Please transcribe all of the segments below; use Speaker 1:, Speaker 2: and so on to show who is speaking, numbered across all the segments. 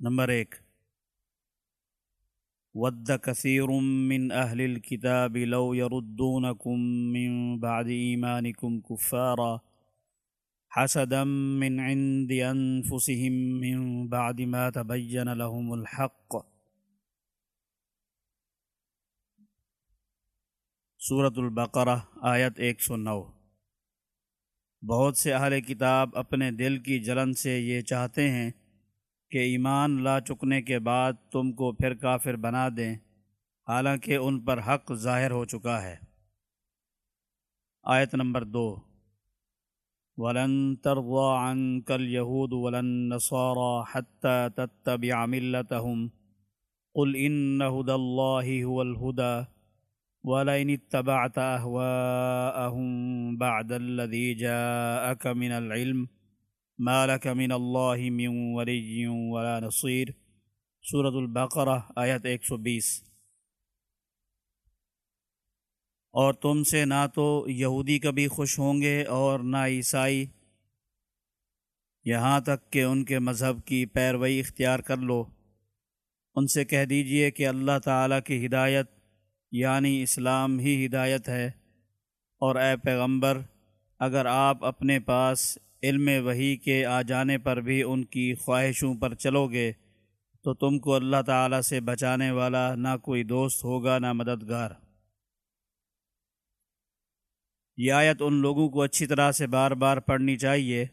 Speaker 1: Number ایک۔ With کثیر من اہل الكتاب لو يردونكم من بعد ایمانكم كفارا حسدا من عند انفسهم من بعد ما تبين لهم الحق۔ سورة البقرہ آیت ایک سو نو۔ بہت سے اہل کتاب اپنے دل کی جلن سے یہ چاہتے ہیں کہ ایمان لا چکنے کے بعد تم کو پھر کافر بنا دیں، حالانکہ ان پر حق ظاہر ہو چکا ہے۔ آیت نمبر دو۔ ولن ترضى عنك اليهود ولن نصارى حتى تتبع ملتهم، قل إن هدى الله هو الهدى، ولئن اتبعت أهواءهم بعد الذي جاءك من العلم مالک من اللہ من ولی ولا نصیر سورة البقرہ آیت ایک سو بیس. اور تم سے نہ تو یہودی کبھی خوش ہوں گے اور نہ عیسائی. یہاں تک کہ ان کے مذہب کی پیروئی اختیار کر لو. ان سے کہہ دیجیے کہ اللہ تعالیٰ کی ہدایت یعنی اسلام ہی ہدایت ہے. اور اے پیغمبر، اگر آپ اپنے پاس علم وہی کے آ جانے پر بھی ان کی خواہشوں پر چلو گے، تو تم کو اللہ تعالیٰ سے بچانے والا نہ کوئی دوست ہوگا نہ مددگار۔ یہ آیت ان لوگوں کو اچھی طرح سے بار بار پڑھنی چاہیے،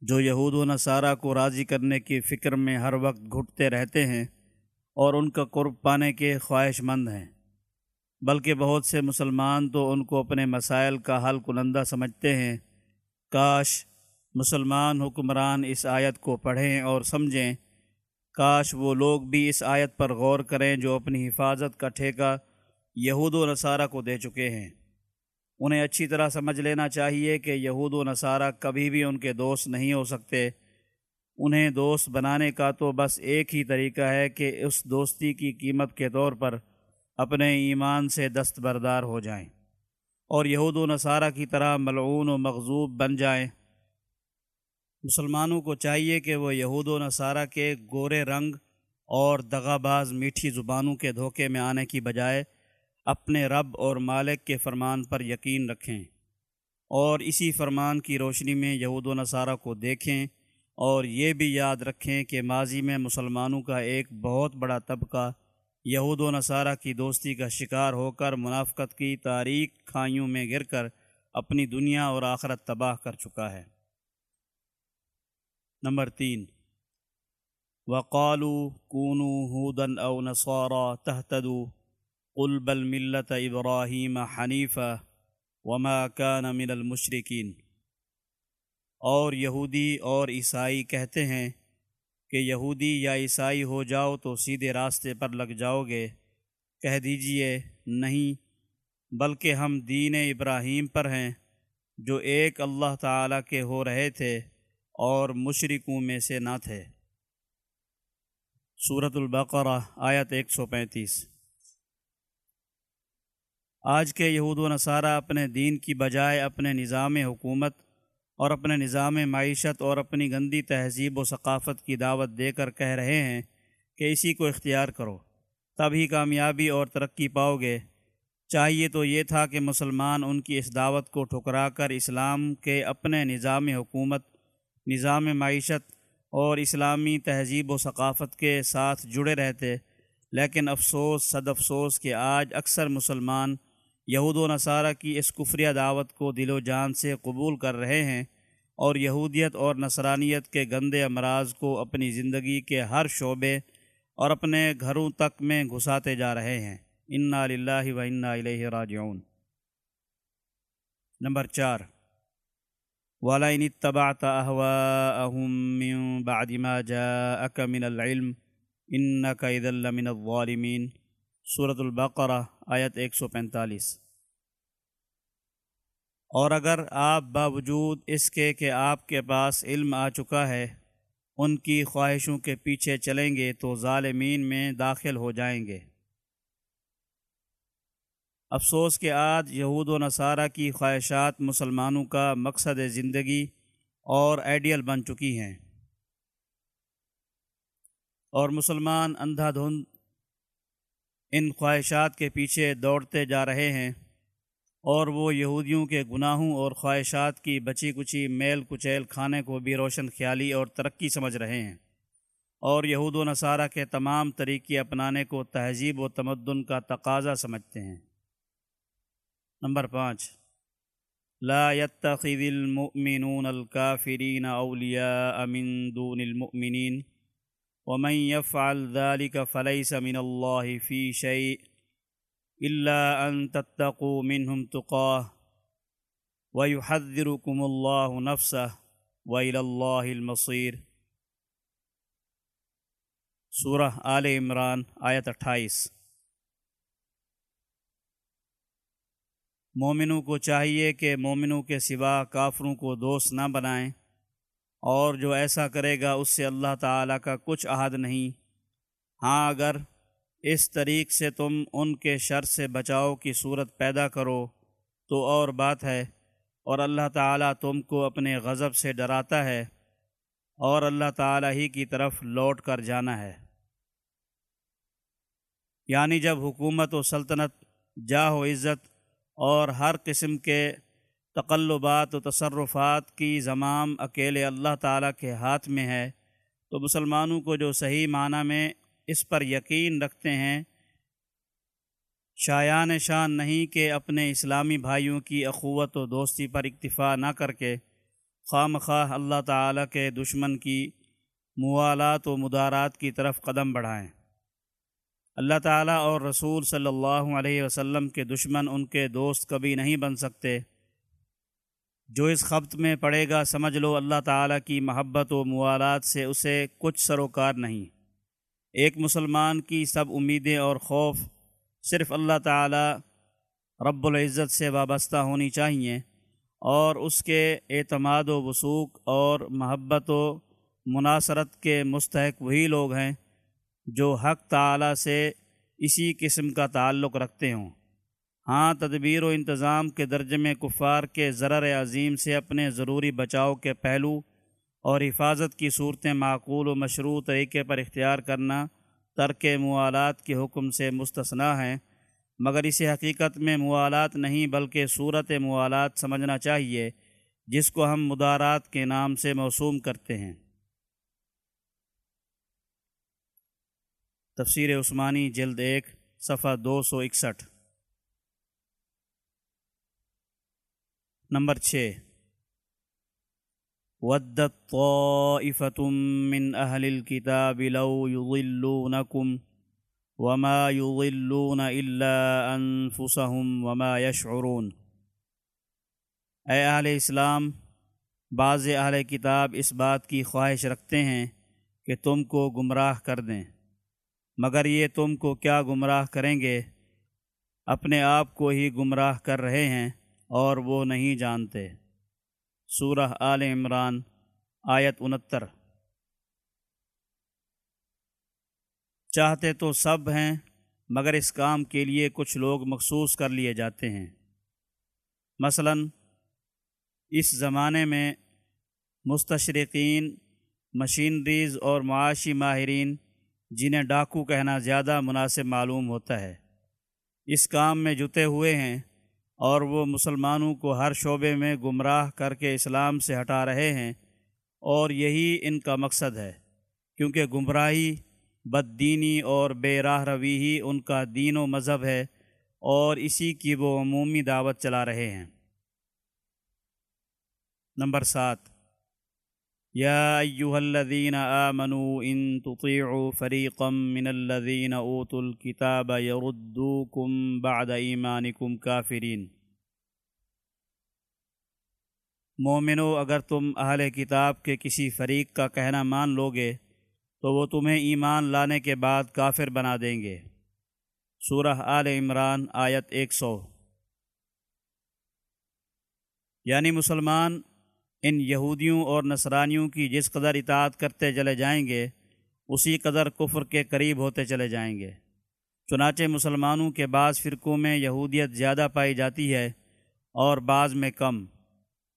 Speaker 1: جو یہود و نصارہ کو راضی کرنے کی فکر میں ہر وقت گھٹتے رہتے ہیں اور ان کا قرب پانے کے خواہش مند ہیں۔ بلکہ بہت سے مسلمان تو ان کو اپنے مسائل کا حل کنندہ سمجھتے ہیں۔ کاش مسلمان حکمران اس آیت کو پڑھیں اور سمجھیں۔ کاش وہ لوگ بھی اس آیت پر غور کریں جو اپنی حفاظت کا ٹھیکہ یہود و نصارہ کو دے چکے ہیں۔ انہیں اچھی طرح سمجھ لینا چاہیے کہ یہود و نصارہ کبھی بھی ان کے دوست نہیں ہو سکتے۔ انہیں دوست بنانے کا تو بس ایک ہی طریقہ ہے کہ اس دوستی کی قیمت کے طور پر اپنے ایمان سے دستبردار ہو جائیں۔ اور یہود و نصارہ کی طرح ملعون و مغزوب بن جائیں۔ مسلمانوں کو چاہیے کہ وہ یہود و نصارہ کے گورے رنگ اور دغا باز میٹھی زبانوں کے دھوکے میں آنے کی بجائے اپنے رب اور مالک کے فرمان پر یقین رکھیں اور اسی فرمان کی روشنی میں یہود و نصارہ کو دیکھیں اور یہ بھی یاد رکھیں کہ ماضی میں مسلمانوں کا ایک بہت بڑا طبقہ یہود و نصارہ کی دوستی کا شکار ہو کر منافقت کی تاریخ کھائیوں میں گر کر اپنی دنیا اور آخرت تباہ کر چکا ہے۔ نمبر تین وقالو کونو ہودن او نصارا تحتدو قل بل ملت ابراہیم حنیفہ وما کان من المشرکین۔ اور یہودی اور عیسائی کہتے ہیں کہ یہودی یا عیسائی ہو جاؤ تو سیدھے راستے پر لگ جاؤ گے۔ کہہ دیجیے، نہیں، بلکہ ہم دین ابراہیم پر ہیں، جو ایک اللہ تعالیٰ کے ہو رہے تھے اور مشرقوں میں سے نہ تھے۔ صورت البقرہ، آیت ایک سو پینتیس۔ آج کے یہود و نصارہ اپنے دین کی بجائے اپنے نظام حکومت اور اپنے نظام معیشت اور اپنی گندی تہذیب و ثقافت کی دعوت دے کر کہہ رہے ہیں کہ اسی کو اختیار کرو۔ تب ہی کامیابی اور ترقی پاؤ گے۔ چاہیے تو یہ تھا کہ مسلمان ان کی اس دعوت کو ٹھکرا کر اسلام کے اپنے نظام حکومت، نظام معیشت اور اسلامی تہذیب و ثقافت کے ساتھ جڑے رہتے۔ لیکن افسوس، صد افسوس کہ آج اکثر مسلمان یہود و نصارہ کی اس کفریہ دعوت کو دل و جان سے قبول کر رہے ہیں اور یہودیت اور نصرانیت کے گندے امراض کو اپنی زندگی کے ہر شعبے اور اپنے گھروں تک میں گھساتے جا رہے ہیں۔ انا للہ و انا الیہ راجعون۔ نمبر چار۔ وَلَئِنِ اتَّبَعْتَ أَهْوَاءَهُمْ مِن بَعْدِ مَا جَاءَكَ مِنَ الْعِلْمِ إِنَّكَ إِذًا لَّمِنَ الظَّالِمِينَ۔ صورت البقرہ، آیت ایک سو پینتالیس۔ اور اگر آپ باوجود اس کے کہ آپ کے پاس علم آ چکا ہے، ان کی خواہشوں کے پیچھے چلیں گے تو ظالمین میں داخل ہو جائیں گے۔ افسوس کے آج یہود و نصارہ کی خواہشات مسلمانوں کا مقصد زندگی اور آئیڈیل بن چکی ہیں۔ اور مسلمان اندھا دھند ان خواہشات کے پیچھے دوڑتے جا رہے ہیں اور وہ یہودیوں کے گناہوں اور خواہشات کی بچی کچی، میل کچیل کھانے کو بھی روشن خیالی اور ترقی سمجھ رہے ہیں۔ اور یہود و نصارہ کے تمام طریقے اپنانے کو تہذیب و تمدن کا تقاضا سمجھتے ہیں۔ نمبر پانچ، لا يتخذ المؤمنون الكافرين أولياء من دون المؤمنين ومن يفعل ذلك فليس من الله في شيء إلا أن تتقوا منهم تقاه ويحذركم الله نفسه وإلى الله المصير. سورہ آل عمران، آیت اٹھائیس. مومنوں کو چاہیے کہ مومنوں کے سوا کافروں کو دوست نہ بنائیں۔ اور جو ایسا کرے گا، اس سے اللہ تعالیٰ کا کچھ عہد نہیں۔ ہاں اگر اس طریق سے تم ان کے شر سے بچاؤ کی صورت پیدا کرو، تو اور بات ہے۔ اور اللہ تعالیٰ تم کو اپنے غضب سے ڈراتا ہے، اور اللہ تعالیٰ ہی کی طرف لوٹ کر جانا ہے۔ یعنی جب حکومت و سلطنت، جاہ و عزت اور ہر قسم کے تقلبات و تصرفات کی زمام اکیلے اللہ تعالیٰ کے ہاتھ میں ہے، تو مسلمانوں کو جو صحیح معنی میں اس پر یقین رکھتے ہیں، شایان شان نہیں کہ اپنے اسلامی بھائیوں کی اخوت و دوستی پر اکتفا نہ کر کے خام خواہ اللہ تعالیٰ کے دشمن کی موالات و مدارات کی طرف قدم بڑھائیں۔ اللہ تعالیٰ اور رسول صلی اللہ علیہ وسلم کے دشمن ان کے دوست کبھی نہیں بن سکتے۔ جو اس خبت میں پڑے گا، سمجھ لو اللہ تعالیٰ کی محبت و موالات سے اسے کچھ سروکار نہیں۔ ایک مسلمان کی سب امیدیں اور خوف صرف اللہ تعالیٰ رب العزت سے وابستہ ہونی چاہیے اور اس کے اعتماد و وسوق اور محبت و مناصرت کے مستحق وہی لوگ ہیں جو حق تعالی سے اسی قسم کا تعلق رکھتے ہوں۔ ہاں تدبیر و انتظام کے درجے میں کفار کے ضرر عظیم سے اپنے ضروری بچاؤ کے پہلو اور حفاظت کی صورتیں معقول و مشروع طریقے پر اختیار کرنا ترک موالات کے حکم سے مستثنا ہیں، مگر اسے حقیقت میں موالات نہیں بلکہ صورت موالات سمجھنا چاہیے، جس کو ہم مدارات کے نام سے موسوم کرتے ہیں۔ تفسیر عثمانی، جلد ایک، صفحہ دو سو اکسٹھ۔ نمبر چھ۔ ودت طائفة من أهل الكتاب لو يضلونكم وما يضلون إلا أنفسهم وما يشعرون۔ اے اہل اسلام، بعض اہل کتاب اس بات کی خواہش رکھتے ہیں کہ تم کو گمراہ کر دیں۔ مگر یہ تم کو کیا گمراہ کریں گے؟ اپنے آپ کو ہی گمراہ کر رہے ہیں۔ اور وہ نہیں جانتے۔ سورہ آل عمران، آیت انہتر۔ چاہتے تو سب ہیں، مگر اس کام کے لیے کچھ لوگ مخصوص کر لیے جاتے ہیں۔ مثلا، اس زمانے میں مستشرقین، مشینریز اور معاشی ماہرین، جنہیں ڈاکو کہنا زیادہ مناسب معلوم ہوتا ہے۔ اس کام میں جتے ہوئے ہیں اور وہ مسلمانوں کو ہر شعبے میں گمراہ کر کے اسلام سے ہٹا رہے ہیں اور یہی ان کا مقصد ہے، کیونکہ گمراہی بد دینی اور بے راہ روی ہی ان کا دین و مذہب ہے اور اسی کی وہ عمومی دعوت چلا رہے ہیں۔ نمبر سات یا ایوہ الذین آمنوا ان تطیعوا فریقا من الذین اوتوا الكتاب یردوکم بعد ایمانکم کافرین مومنو اگر تم اہل کتاب کے کسی فریق کا کہنا مان لوگے تو وہ تمہیں ایمان لانے کے بعد کافر بنا دیں گے۔ سورہ آل عمران آیت ایک سو۔ یعنی مسلمان ان یہودیوں اور نصرانیوں کی جس قدر اطاعت کرتے چلے جائیں گے، اسی قدر کفر کے قریب ہوتے چلے جائیں گے۔ چنانچہ مسلمانوں کے بعض فرقوں میں یہودیت زیادہ پائی جاتی ہے اور بعض میں کم۔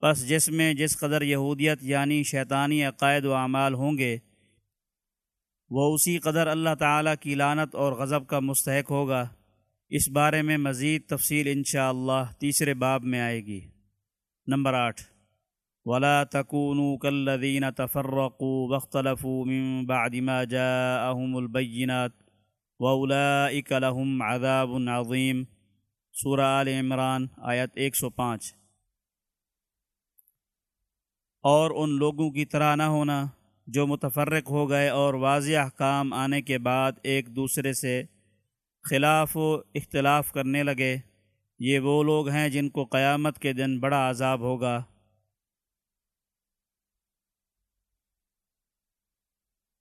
Speaker 1: بس جس میں جس قدر یہودیت یعنی شیطانی عقائد و اعمال ہوں گے، وہ اسی قدر اللہ تعالیٰ کی لانت اور غضب کا مستحق ہوگا۔ اس بارے میں مزید تفصیل انشاءاللہ اللہ تیسرے باب میں آئے گی۔ نمبر آٹھ۔ ولا تكونوا كالذين تفرقوا واختلفوا من بعد ما جاءهم البينات واولئك لهم عذاب عظيم. سورہ آل عمران، آیت 105 اور ان لوگوں کی طرح نہ ہونا جو متفرق ہو گئے اور واضح احکام آنے کے بعد ایک دوسرے سے خلاف و اختلاف کرنے لگے، یہ وہ لوگ ہیں جن کو قیامت کے دن بڑا عذاب ہوگا۔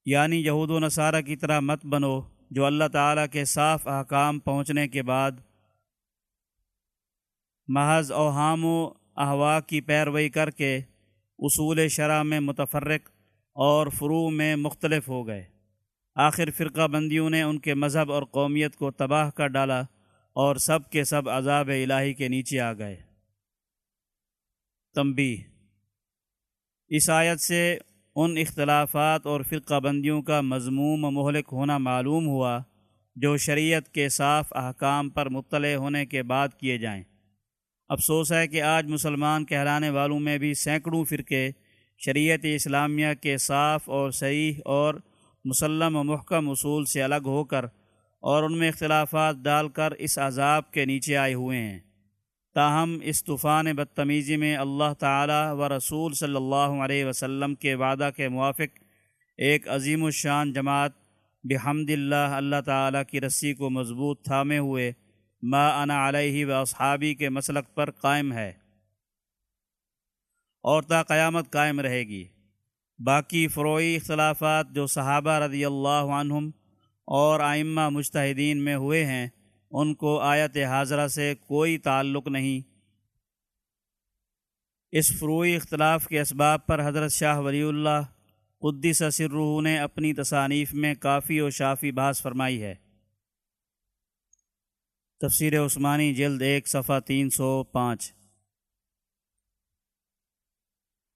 Speaker 1: یعنی یہود و نصارہ کی طرح مت بنو، جو اللہ تعالیٰ کے صاف احکام پہنچنے کے بعد محض اوہام و احوا کی پیروئی کر کے اصول شرح میں متفرق اور فرو میں مختلف ہو گئے۔ آخر فرقہ بندیوں نے ان کے مذہب اور قومیت کو تباہ کر ڈالا اور سب کے سب عذاب الہی کے نیچے آ گئے۔ تمبی اس آیت سے ان اختلافات اور فرقہ بندیوں کا مضموم و مہلک ہونا معلوم ہوا جو شریعت کے صاف احکام پر مطلع ہونے کے بعد کیے جائیں۔ افسوس ہے کہ آج مسلمان کہلانے والوں میں بھی سینکڑوں فرقے شریعت اسلامیہ کے صاف اور صحیح اور مسلم و محکم اصول سے الگ ہو کر اور ان میں اختلافات ڈال کر اس عذاب کے نیچے آئے ہوئے ہیں۔ تاہم، اس طوفان بدتمیزی میں اللہ تعالیٰ و رسول صلی اللہ علیہ وسلم کے وعدہ کے موافق ایک عظیم الشان جماعت بحمد اللہ اللہ تعالیٰ کی رسی کو مضبوط تھامے ہوئے ما انا علیہ و اصحابی کے مسلک پر قائم ہے۔ اور تا قیامت قائم رہے گی۔ باقی فروئی اختلافات جو صحابہ رضی اللہ عنہم اور آئمہ مجتہدین میں ہوئے ہیں ان کو آیت حاضرہ سے کوئی تعلق نہیں۔ اس فروئی اختلاف کے اسباب پر حضرت شاہ ولی اللہ قدس سرروح نے اپنی تصانیف میں کافی و شافی بحث فرمائی ہے۔ تفسیر عثمانی جلد ایک، صفحہ تین سو پانچ۔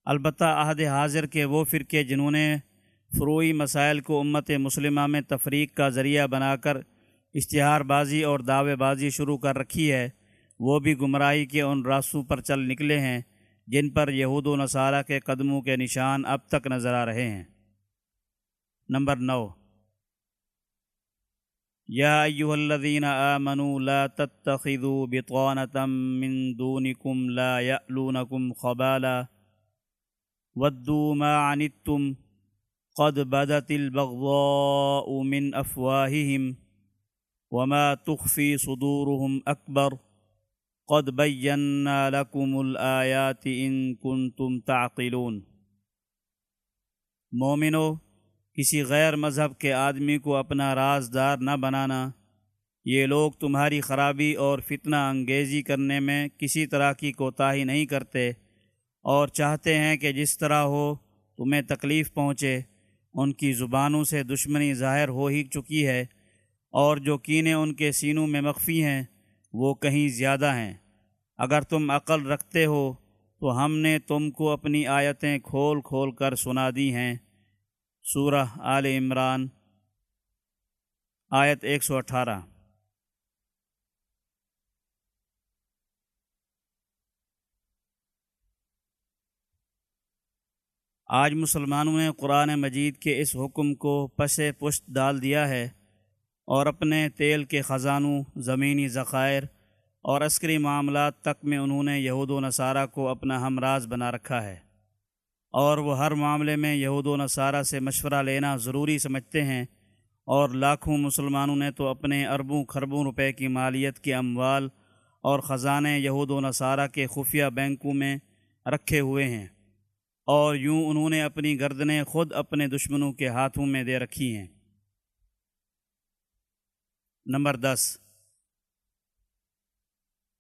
Speaker 1: البتہ عہد حاضر کے وہ فرقے جنہوں نے فروئی مسائل کو امت مسلمہ میں تفریق کا ذریعہ بنا کر اشتہار بازی اور دعوے بازی شروع کر رکھی ہے۔ وہ بھی گمراہی کے ان راستوں پر چل نکلے ہیں جن پر یہود و نصارہ کے قدموں کے نشان اب تک نظر آ رہے ہیں۔ نمبر نو۔ یا ایوہ الذین آمنوا لا تتخذوا بطانتا من دونکم لا یألونکم خبالا ودوا ما عنتم قد بدت البغضاء من افواههم وما تخفي صدورهم اكبر قد بينا لكم الايات ان كنتم تعقلون۔ مومنو، کسی غیر مذہب کے آدمی کو اپنا رازدار نہ بنانا، یہ لوگ تمہاری خرابی اور فتنہ انگیزی کرنے میں کسی طرح کی کوتاہی نہیں کرتے اور چاہتے ہیں کہ جس طرح ہو تمہیں تکلیف پہنچے، ان کی زبانوں سے دشمنی ظاہر ہو ہی چکی ہے۔ اور جو کینے ان کے سینوں میں مخفی ہیں، وہ کہیں زیادہ ہیں۔ اگر تم عقل رکھتے ہو، تو ہم نے تم کو اپنی آیتیں کھول کھول کر سنا دی ہیں۔ سورہ آل عمران، آیت ایک سو اٹھارہ۔ آج مسلمانوں نے قرآن مجید کے اس حکم کو پس پشت ڈال دیا ہے۔ اور اپنے تیل کے خزانوں، زمینی ذخائر اور عسکری معاملات تک میں انہوں نے یہود و نصارہ کو اپنا ہمراز بنا رکھا ہے۔ اور وہ ہر معاملے میں یہود و نصارہ سے مشورہ لینا ضروری سمجھتے ہیں۔ اور لاکھوں مسلمانوں نے تو اپنے اربوں خربوں روپے کی مالیت کے اموال اور خزانے یہود و نصارہ کے خفیہ بینکوں میں رکھے ہوئے ہیں۔ اور یوں انہوں نے اپنی گردنیں خود اپنے دشمنوں کے ہاتھوں میں دے رکھی ہیں۔ نمبر دس۔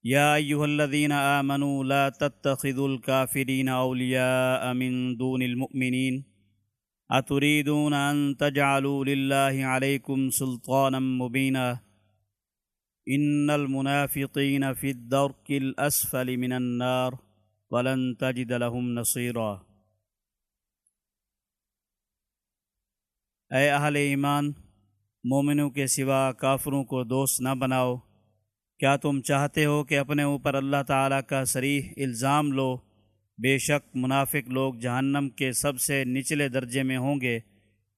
Speaker 1: یا ایوہ الذین آمنوا لا تتخذوا الكافرین اولیاء من دون المؤمنین۔ اتریدون ان تجعلوا للہ علیکم سلطانا مبینا۔ ان المنافقین فی الدرک الاسفل من النار ولن تجد لهم نصیرا۔ اے اہل ایمان مومنوں کے سوا کافروں کو دوست نہ بناؤ۔ کیا تم چاہتے ہو کہ اپنے اوپر اللہ تعالیٰ کا سریح الزام لو؟ بے شک منافق لوگ جہنم کے سب سے نچلے درجے میں ہوں گے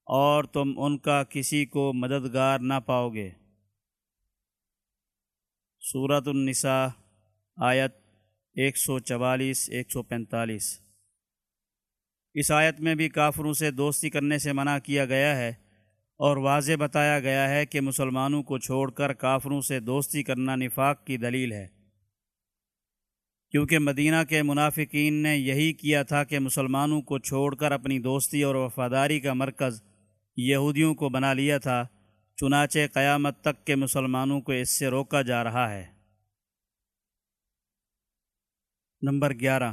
Speaker 1: اور تم ان کا کسی کو مددگار نہ پاؤ گے۔ صورت النساء، آیت ایک سو چوالیس، ایک سو پینتالیس۔ اس آیت میں بھی کافروں سے دوستی کرنے سے منع کیا گیا ہے۔ اور واضح بتایا گیا ہے کہ مسلمانوں کو چھوڑ کر کافروں سے دوستی کرنا نفاق کی دلیل ہے۔ کیونکہ مدینہ کے منافقین نے یہی کیا تھا کہ مسلمانوں کو چھوڑ کر اپنی دوستی اور وفاداری کا مرکز یہودیوں کو بنا لیا تھا، چنانچہ قیامت تک کے مسلمانوں کو اس سے روکا جا رہا ہے۔ نمبر گیارہ۔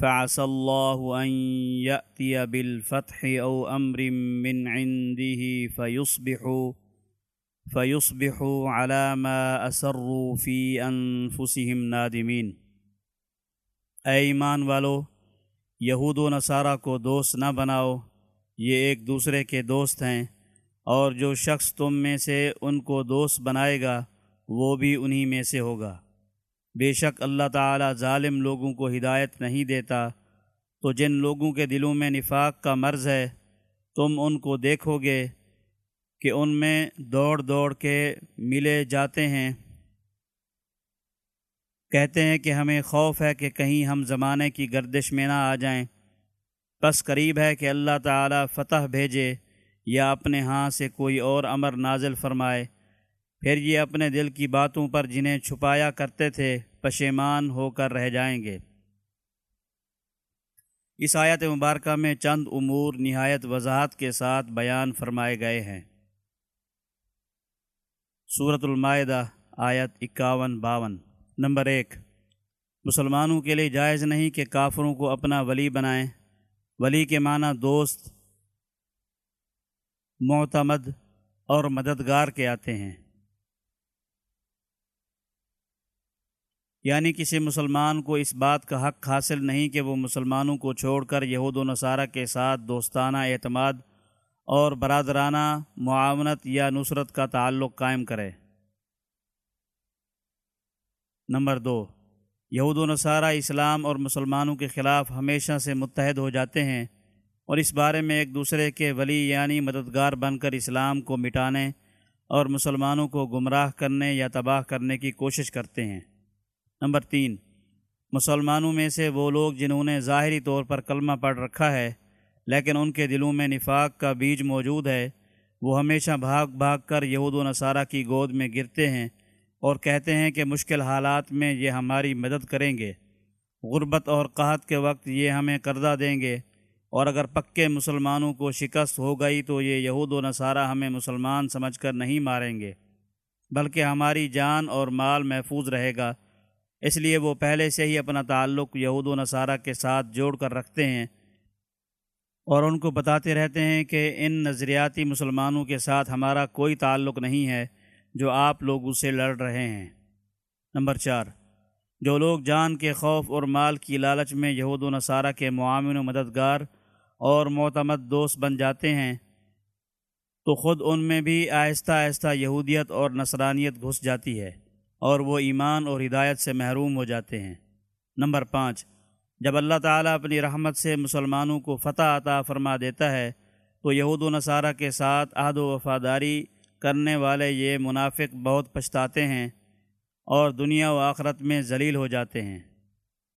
Speaker 1: فعسى الله أن يأتي بالفتح أو أمر من عنده فيصبحوا فيصبحوا على ما أسروا في أنفسهم نادمين. اے ایمان والو، یہود و نصارہ کو دوست نہ بناؤ، یہ ایک دوسرے کے دوست ہیں، اور جو شخص تم میں سے ان کو دوست بنائے گا، وہ بھی انہی میں سے ہوگا۔ بے شک اللہ تعالی ظالم لوگوں کو ہدایت نہیں دیتا۔ تو جن لوگوں کے دلوں میں نفاق کا مرض ہے، تم ان کو دیکھو گے کہ ان میں دوڑ دوڑ کے ملے جاتے ہیں۔ کہتے ہیں کہ ہمیں خوف ہے کہ کہیں ہم زمانے کی گردش میں نہ آ جائیں۔ بس قریب ہے کہ اللہ تعالی فتح بھیجے یا اپنے ہاں سے کوئی اور امر نازل فرمائے۔ پھر یہ اپنے دل کی باتوں پر جنہیں چھپایا کرتے تھے پشیمان ہو کر رہ جائیں گے۔ اس آیت مبارکہ میں چند امور نہایت وضاحت کے ساتھ بیان فرمائے گئے ہیں۔ صورت المائدہ، آیت اکاون، باون۔ نمبر ایک، مسلمانوں کے لیے جائز نہیں کہ کافروں کو اپنا ولی بنائیں۔ ولی کے معنی دوست، معتمد اور مددگار کے آتے ہیں۔ یعنی کسی مسلمان کو اس بات کا حق حاصل نہیں کہ وہ مسلمانوں کو چھوڑ کر یہود و نصارہ کے ساتھ دوستانہ اعتماد اور برادرانہ معاونت یا نصرت کا تعلق قائم کرے۔ نمبر دو، یہود و نصارہ اسلام اور مسلمانوں کے خلاف ہمیشہ سے متحد ہو جاتے ہیں اور اس بارے میں ایک دوسرے کے ولی یعنی مددگار بن کر اسلام کو مٹانے اور مسلمانوں کو گمراہ کرنے یا تباہ کرنے کی کوشش کرتے ہیں۔ نمبر تین، مسلمانوں میں سے وہ لوگ جنہوں نے ظاہری طور پر کلمہ پڑھ رکھا ہے، لیکن ان کے دلوں میں نفاق کا بیج موجود ہے۔ وہ ہمیشہ بھاگ بھاگ کر یہود و نصارہ کی گود میں گرتے ہیں اور کہتے ہیں کہ مشکل حالات میں یہ ہماری مدد کریں گے۔ غربت اور قحط کے وقت یہ ہمیں قرضہ دیں گے۔ اور اگر پکے مسلمانوں کو شکست ہو گئی تو یہ یہود و نصارہ ہمیں مسلمان سمجھ کر نہیں ماریں گے، بلکہ ہماری جان اور مال محفوظ رہے گا۔ اس لیے وہ پہلے سے ہی اپنا تعلق یہود و نصارہ کے ساتھ جوڑ کر رکھتے ہیں اور ان کو بتاتے رہتے ہیں کہ ان نظریاتی مسلمانوں کے ساتھ ہمارا کوئی تعلق نہیں ہے جو آپ لوگ اسے لڑ رہے ہیں۔ نمبر چار، جو لوگ جان کے خوف اور مال کی لالچ میں یہود و نصارہ کے معامن و مددگار اور معتمد دوست بن جاتے ہیں، تو خود ان میں بھی آہستہ آہستہ یہودیت اور نصرانیت گھس جاتی ہے۔ اور وہ ایمان اور ہدایت سے محروم ہو جاتے ہیں۔ نمبر پانچ، جب اللہ تعالیٰ اپنی رحمت سے مسلمانوں کو فتح عطا فرما دیتا ہے، تو یہود و نصارہ کے ساتھ عہد و وفاداری کرنے والے یہ منافق بہت پچھتاتے ہیں اور دنیا و آخرت میں ذلیل ہو جاتے ہیں۔